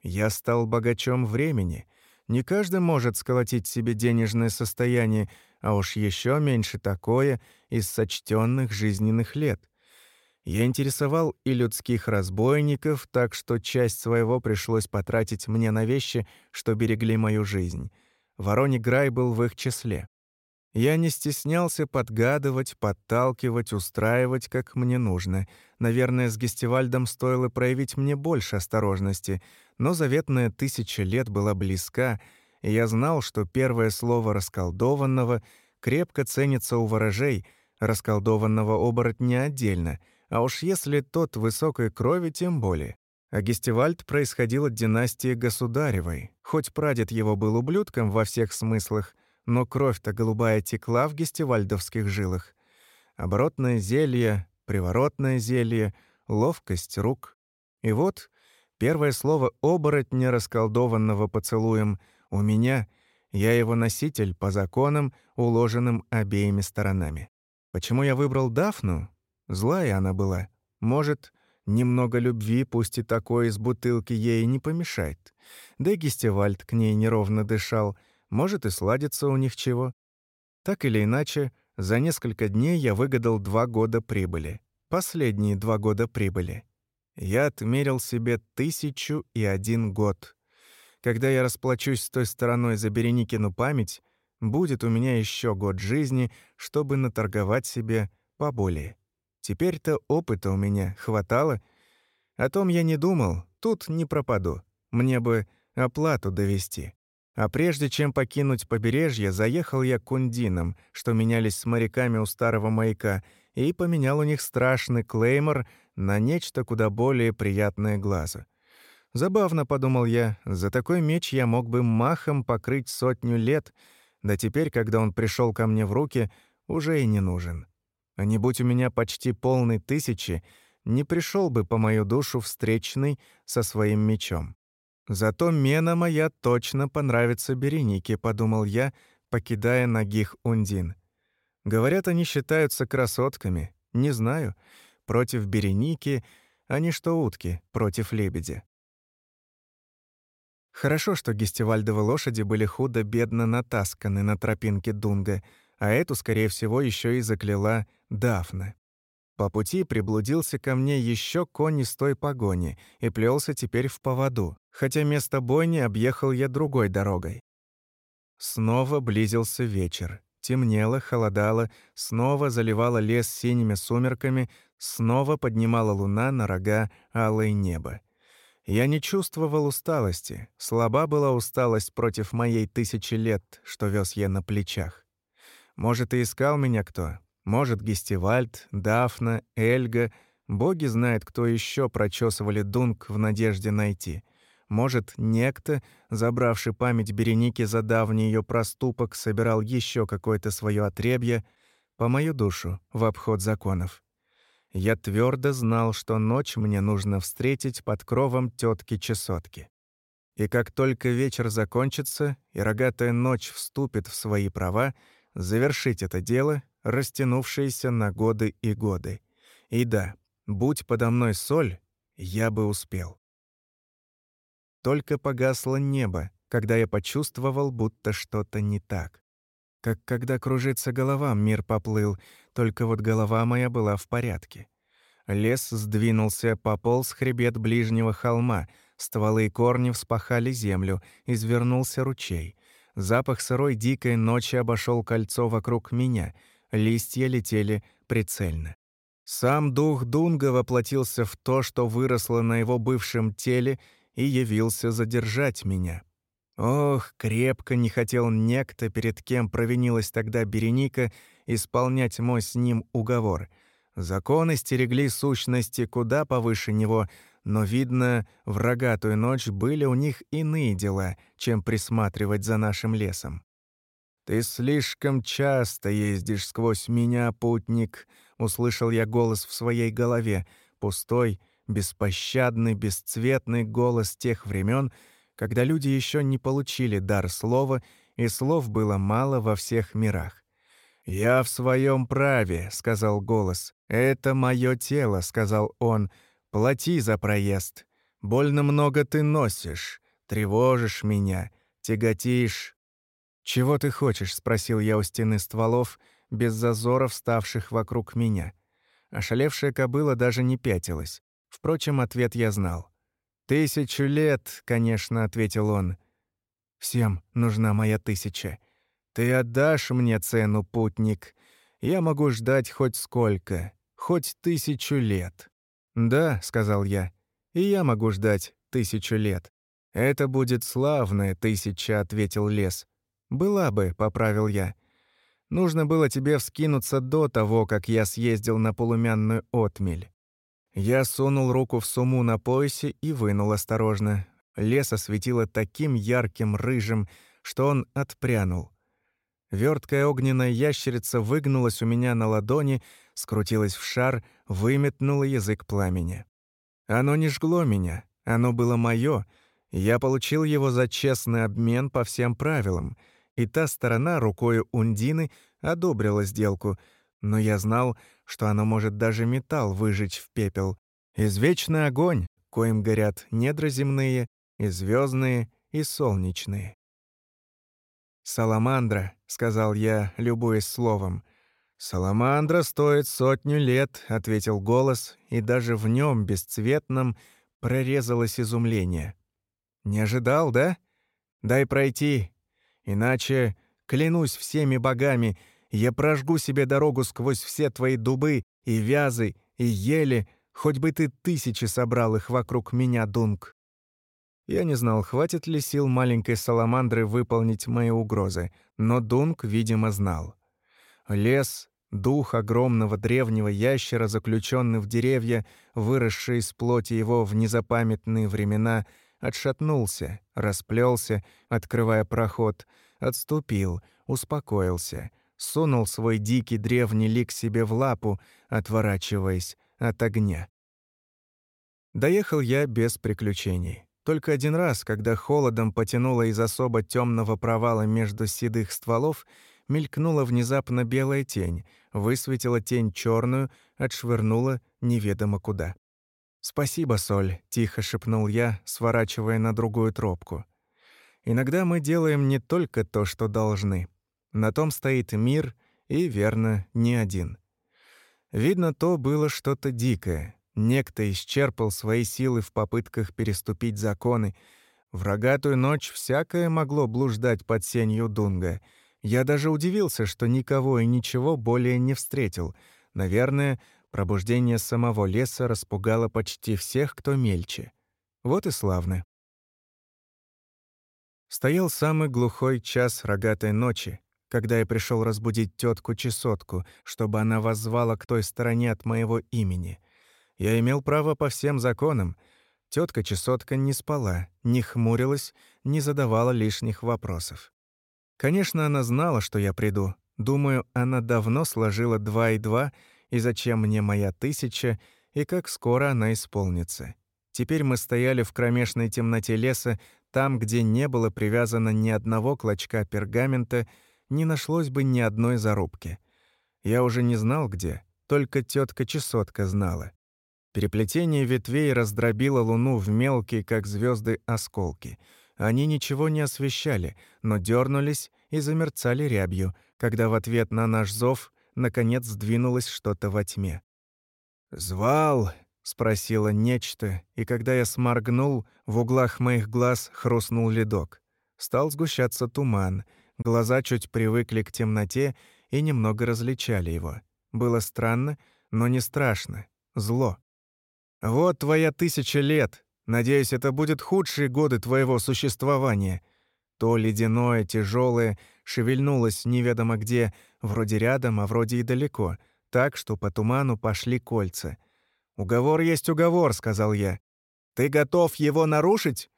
Я стал богачом времени. Не каждый может сколотить себе денежное состояние, а уж еще меньше такое из сочтенных жизненных лет. Я интересовал и людских разбойников, так что часть своего пришлось потратить мне на вещи, что берегли мою жизнь. Вороний Грай был в их числе. Я не стеснялся подгадывать, подталкивать, устраивать, как мне нужно. Наверное, с Гестивальдом стоило проявить мне больше осторожности, но заветная тысяча лет была близка, и я знал, что первое слово расколдованного крепко ценится у ворожей, расколдованного оборотня отдельно, а уж если тот высокой крови, тем более. А Гестивальд происходил от династии Государевой. Хоть прадед его был ублюдком во всех смыслах — но кровь-то голубая текла в гестивальдовских жилах. Оборотное зелье, приворотное зелье, ловкость рук. И вот первое слово оборотня, расколдованного поцелуем, у меня, я его носитель по законам, уложенным обеими сторонами. Почему я выбрал Дафну? Злая она была. Может, немного любви, пусть и такой из бутылки, ей не помешает. Да и Гестевальд к ней неровно дышал — может и сладится у них чего. Так или иначе, за несколько дней я выгадал два года прибыли. Последние два года прибыли. Я отмерил себе тысячу и один год. Когда я расплачусь с той стороной за Береникину память, будет у меня еще год жизни, чтобы наторговать себе поболее. Теперь-то опыта у меня хватало. О том я не думал, тут не пропаду. Мне бы оплату довести. А прежде чем покинуть побережье, заехал я к ундинам, что менялись с моряками у старого маяка, и поменял у них страшный клеймор на нечто куда более приятное глазу. Забавно, подумал я, за такой меч я мог бы махом покрыть сотню лет, да теперь, когда он пришел ко мне в руки, уже и не нужен. А не будь у меня почти полной тысячи, не пришел бы по мою душу встречный со своим мечом. «Зато мена моя точно понравится Беренике», — подумал я, покидая ногих Ундин. Говорят, они считаются красотками. Не знаю. Против Береники они что утки против лебедя. Хорошо, что гестивальдовы лошади были худо-бедно натасканы на тропинке Дунга, а эту, скорее всего, еще и закляла Дафна. По пути приблудился ко мне еще конь из той погони и плелся теперь в поводу, хотя место бойни объехал я другой дорогой. Снова близился вечер. Темнело, холодало, снова заливало лес синими сумерками, снова поднимала луна на рога алое небо. Я не чувствовал усталости. Слаба была усталость против моей тысячи лет, что вез я на плечах. Может, и искал меня кто, может, Гестивальд, Дафна, Эльга, боги знают, кто еще прочесывали Дунк в надежде найти. Может, некто, забравший память Береники за давний ее проступок, собирал еще какое-то свое отребье по мою душу в обход законов. Я твердо знал, что ночь мне нужно встретить под кровом тетки-чесотки. И как только вечер закончится и рогатая ночь вступит в свои права, завершить это дело, растянувшееся на годы и годы. И да, будь подо мной соль, я бы успел. Только погасло небо, когда я почувствовал, будто что-то не так. Как когда кружится голова, мир поплыл, только вот голова моя была в порядке. Лес сдвинулся, пополз хребет ближнего холма, стволы и корни вспахали землю, извернулся ручей. Запах сырой дикой ночи обошел кольцо вокруг меня, листья летели прицельно. Сам дух Дунга воплотился в то, что выросло на его бывшем теле, и явился задержать меня. Ох, крепко не хотел некто, перед кем провинилась тогда Береника, исполнять мой с ним уговор. Законы стерегли сущности куда повыше него, но, видно, в рогатую ночь были у них иные дела, чем присматривать за нашим лесом. «Ты слишком часто ездишь сквозь меня, путник», — услышал я голос в своей голове, пустой, беспощадный, бесцветный голос тех времен, когда люди еще не получили дар слова, и слов было мало во всех мирах. «Я в своем праве», — сказал голос. «Это мое тело», — сказал он. «Плати за проезд. Больно много ты носишь, тревожишь меня, тяготишь». «Чего ты хочешь?» — спросил я у стены стволов, без зазоров, ставших вокруг меня. Ошалевшая кобыла даже не пятилась. Впрочем, ответ я знал. «Тысячу лет», — конечно, — ответил он. «Всем нужна моя тысяча. Ты отдашь мне цену, путник. Я могу ждать хоть сколько, хоть тысячу лет». «Да», — сказал я, — «и я могу ждать тысячу лет». «Это будет славная тысяча», — ответил лес. «Была бы», — поправил я. «Нужно было тебе вскинуться до того, как я съездил на полумянную отмель. Я сунул руку в сумму на поясе и вынул осторожно. Лес осветило таким ярким рыжим, что он отпрянул. Верткая огненная ящерица выгнулась у меня на ладони, скрутилась в шар, выметнула язык пламени. Оно не жгло меня, оно было моё. Я получил его за честный обмен по всем правилам, и та сторона рукой Ундины одобрила сделку, но я знал, что оно может даже металл выжечь в пепел. Извечный огонь, коим горят недра земные, и звездные, и солнечные. «Саламандра», — сказал я, любуясь словом. «Саламандра стоит сотню лет», — ответил голос, и даже в нем бесцветном прорезалось изумление. «Не ожидал, да? Дай пройти. Иначе, клянусь всеми богами, я прожгу себе дорогу сквозь все твои дубы и вязы, и ели, хоть бы ты тысячи собрал их вокруг меня, Дунк. Я не знал, хватит ли сил маленькой саламандры выполнить мои угрозы, но Дунк, видимо, знал. Лес, дух огромного древнего ящера, заключенный в деревья, выросший из плоти его в незапамятные времена, отшатнулся, расплелся, открывая проход, отступил, успокоился — сунул свой дикий древний лик себе в лапу, отворачиваясь от огня. Доехал я без приключений. Только один раз, когда холодом потянуло из особо темного провала между седых стволов, мелькнула внезапно белая тень, высветила тень черную, отшвырнула неведомо куда. «Спасибо, Соль», — тихо шепнул я, сворачивая на другую тропку. «Иногда мы делаем не только то, что должны. На том стоит мир, и, верно, не один. Видно, то было что-то дикое. Некто исчерпал свои силы в попытках переступить законы. В рогатую ночь всякое могло блуждать под сенью Дунга. Я даже удивился, что никого и ничего более не встретил. Наверное, пробуждение самого леса распугало почти всех, кто мельче. Вот и славно. Стоял самый глухой час рогатой ночи когда я пришел разбудить тетку Чесотку, чтобы она воззвала к той стороне от моего имени. Я имел право по всем законам. Тетка Чесотка не спала, не хмурилась, не задавала лишних вопросов. Конечно, она знала, что я приду. Думаю, она давно сложила два и два и зачем мне моя тысяча, и как скоро она исполнится. Теперь мы стояли в кромешной темноте леса, там, где не было привязано ни одного клочка пергамента, не нашлось бы ни одной зарубки. Я уже не знал, где, только тетка чесотка знала. Переплетение ветвей раздробило луну в мелкие, как звезды, осколки. Они ничего не освещали, но дернулись и замерцали рябью, когда в ответ на наш зов наконец сдвинулось что-то во тьме. «Звал!» — спросило нечто, и когда я сморгнул, в углах моих глаз хрустнул ледок. Стал сгущаться туман, глаза чуть привыкли к темноте и немного различали его. Было странно, но не страшно. Зло. «Вот твоя тысяча лет. Надеюсь, это будет худшие годы твоего существования». То ледяное, тяжелое шевельнулось неведомо где, вроде рядом, а вроде и далеко, так, что по туману пошли кольца. «Уговор есть уговор», — сказал я. «Ты готов его нарушить?»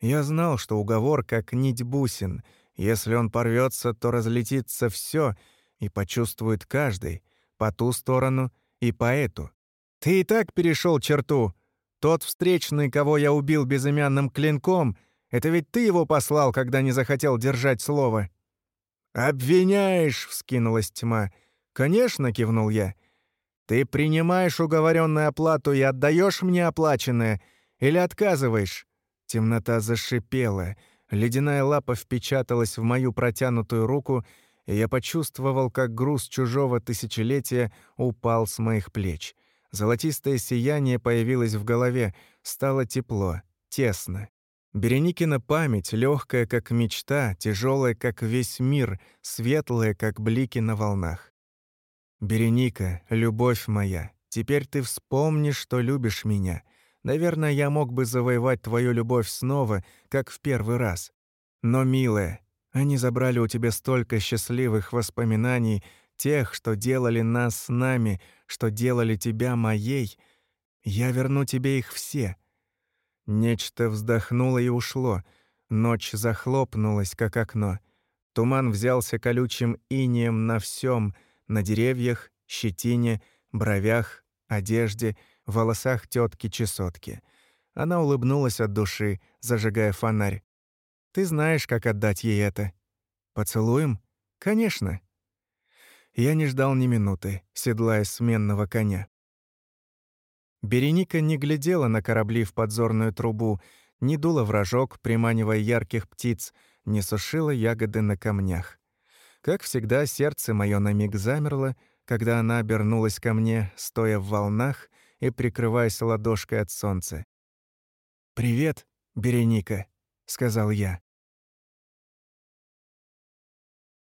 Я знал, что уговор как нить бусин. Если он порвется, то разлетится все, и почувствует каждый, по ту сторону и по эту. Ты и так перешел черту. Тот встречный, кого я убил безымянным клинком, это ведь ты его послал, когда не захотел держать слово». «Обвиняешь!» — вскинулась тьма. «Конечно!» — кивнул я. «Ты принимаешь уговоренную оплату и отдаешь мне оплаченное, или отказываешь?» Темнота зашипела. Ледяная лапа впечаталась в мою протянутую руку, и я почувствовал, как груз чужого тысячелетия упал с моих плеч. Золотистое сияние появилось в голове, стало тепло, тесно. Береникина память, легкая, как мечта, тяжелая, как весь мир, светлая, как блики на волнах. «Береника, любовь моя, теперь ты вспомни, что любишь меня. Наверное, я мог бы завоевать твою любовь снова, как в первый раз. Но, милая, они забрали у тебя столько счастливых воспоминаний, тех, что делали нас с нами, что делали тебя моей, я верну тебе их все». Нечто вздохнуло и ушло. Ночь захлопнулась, как окно. Туман взялся колючим инием на всем, на деревьях, щетине, бровях, одежде, волосах тетки чесотки Она улыбнулась от души, зажигая фонарь. «Ты знаешь, как отдать ей это?» «Поцелуем?» «Конечно». Я не ждал ни минуты, седлая сменного коня. Береника не глядела на корабли в подзорную трубу, не дула вражок, приманивая ярких птиц, не сушила ягоды на камнях. Как всегда, сердце мое на миг замерло, когда она обернулась ко мне, стоя в волнах и прикрываясь ладошкой от солнца. «Привет, Береника», — сказал я.